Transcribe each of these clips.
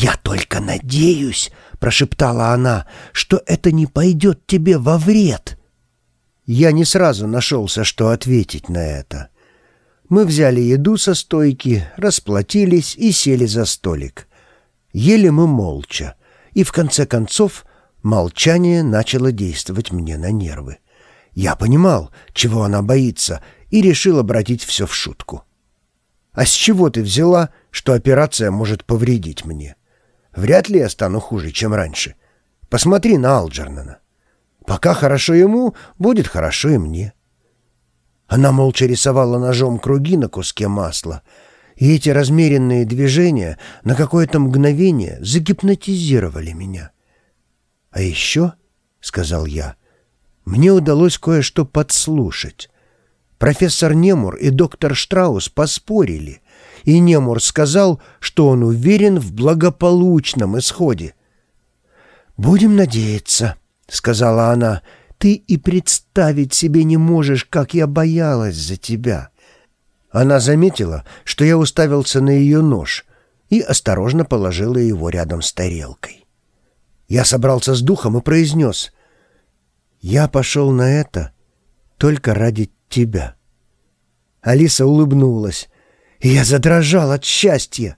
«Я только надеюсь», — прошептала она, — «что это не пойдет тебе во вред». Я не сразу нашелся, что ответить на это. Мы взяли еду со стойки, расплатились и сели за столик. Ели мы молча, и в конце концов молчание начало действовать мне на нервы. Я понимал, чего она боится, и решил обратить все в шутку. «А с чего ты взяла, что операция может повредить мне? Вряд ли я стану хуже, чем раньше. Посмотри на Алджернана. Пока хорошо ему, будет хорошо и мне». Она молча рисовала ножом круги на куске масла, и эти размеренные движения на какое-то мгновение загипнотизировали меня. «А еще», — сказал я, — «мне удалось кое-что подслушать. Профессор Немур и доктор Штраус поспорили, и Немур сказал, что он уверен в благополучном исходе. «Будем надеяться», — сказала она, — ты и представить себе не можешь, как я боялась за тебя». Она заметила, что я уставился на ее нож и осторожно положила его рядом с тарелкой. Я собрался с духом и произнес «Я пошел на это только ради тебя». Алиса улыбнулась, и я задрожал от счастья.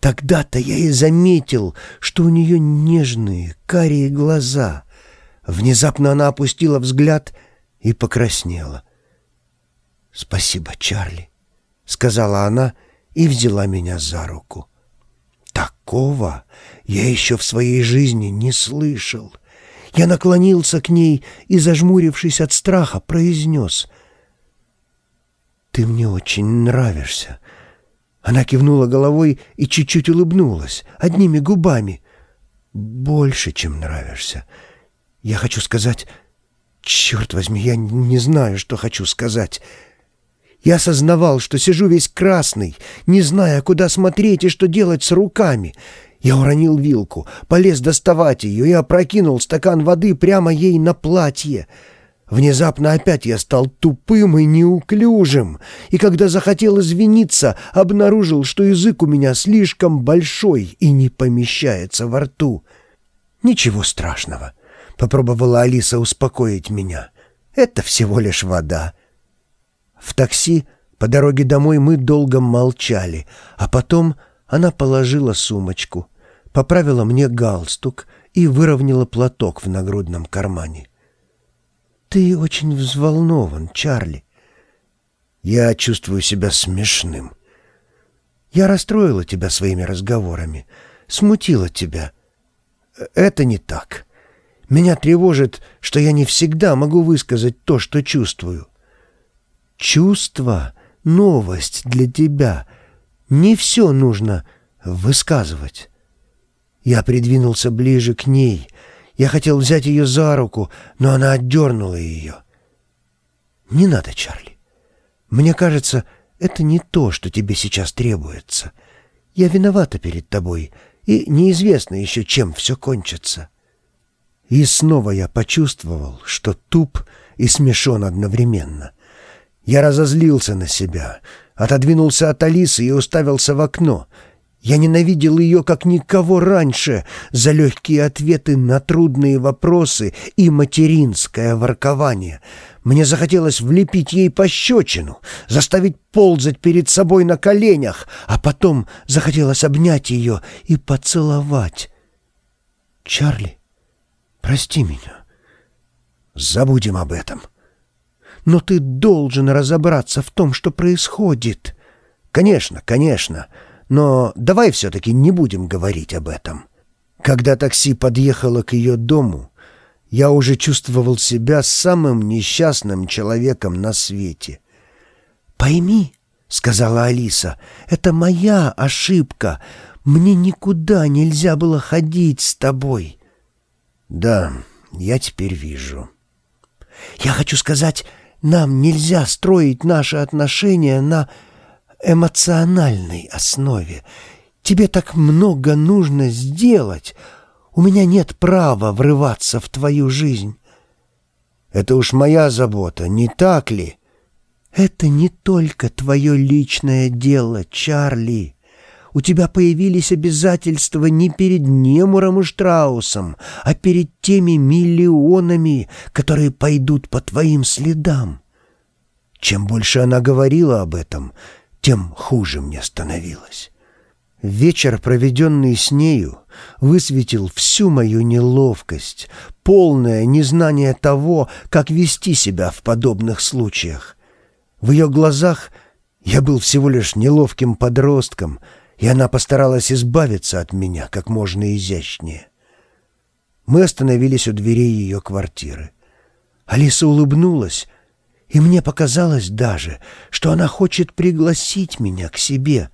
Тогда-то я и заметил, что у нее нежные карие глаза — Внезапно она опустила взгляд и покраснела. «Спасибо, Чарли», — сказала она и взяла меня за руку. Такого я еще в своей жизни не слышал. Я наклонился к ней и, зажмурившись от страха, произнес «Ты мне очень нравишься». Она кивнула головой и чуть-чуть улыбнулась, одними губами. «Больше, чем нравишься». Я хочу сказать... Черт возьми, я не знаю, что хочу сказать. Я осознавал, что сижу весь красный, не зная, куда смотреть и что делать с руками. Я уронил вилку, полез доставать ее и опрокинул стакан воды прямо ей на платье. Внезапно опять я стал тупым и неуклюжим, и когда захотел извиниться, обнаружил, что язык у меня слишком большой и не помещается во рту. Ничего страшного. — попробовала Алиса успокоить меня. «Это всего лишь вода». В такси по дороге домой мы долго молчали, а потом она положила сумочку, поправила мне галстук и выровняла платок в нагрудном кармане. «Ты очень взволнован, Чарли». «Я чувствую себя смешным». «Я расстроила тебя своими разговорами, смутила тебя». «Это не так». Меня тревожит, что я не всегда могу высказать то, что чувствую. Чувство — новость для тебя. Не все нужно высказывать. Я придвинулся ближе к ней. Я хотел взять ее за руку, но она отдернула ее. «Не надо, Чарли. Мне кажется, это не то, что тебе сейчас требуется. Я виновата перед тобой, и неизвестно еще, чем все кончится». И снова я почувствовал, что туп и смешон одновременно. Я разозлился на себя, отодвинулся от Алисы и уставился в окно. Я ненавидел ее, как никого раньше, за легкие ответы на трудные вопросы и материнское воркование. Мне захотелось влепить ей пощечину, заставить ползать перед собой на коленях, а потом захотелось обнять ее и поцеловать. «Чарли», Прости меня. Забудем об этом. Но ты должен разобраться в том, что происходит. Конечно, конечно. Но давай все-таки не будем говорить об этом. Когда такси подъехало к ее дому, я уже чувствовал себя самым несчастным человеком на свете. «Пойми», — сказала Алиса, — «это моя ошибка. Мне никуда нельзя было ходить с тобой». «Да, я теперь вижу». «Я хочу сказать, нам нельзя строить наши отношения на эмоциональной основе. Тебе так много нужно сделать. У меня нет права врываться в твою жизнь». «Это уж моя забота, не так ли?» «Это не только твое личное дело, Чарли. у тебя появились обязательства не перед Немуром и Штраусом, а перед теми миллионами, которые пойдут по твоим следам. Чем больше она говорила об этом, тем хуже мне становилось. Вечер, проведенный с нею, высветил всю мою неловкость, полное незнание того, как вести себя в подобных случаях. В ее глазах я был всего лишь неловким подростком, и она постаралась избавиться от меня как можно изящнее. Мы остановились у дверей ее квартиры. Алиса улыбнулась, и мне показалось даже, что она хочет пригласить меня к себе.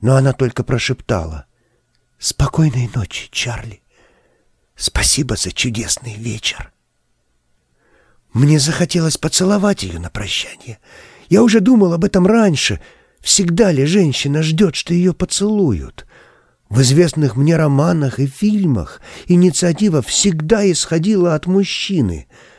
Но она только прошептала. «Спокойной ночи, Чарли. Спасибо за чудесный вечер». Мне захотелось поцеловать ее на прощание. Я уже думал об этом раньше. Всегда ли женщина ждет, что ее поцелуют? В известных мне романах и фильмах инициатива всегда исходила от мужчины —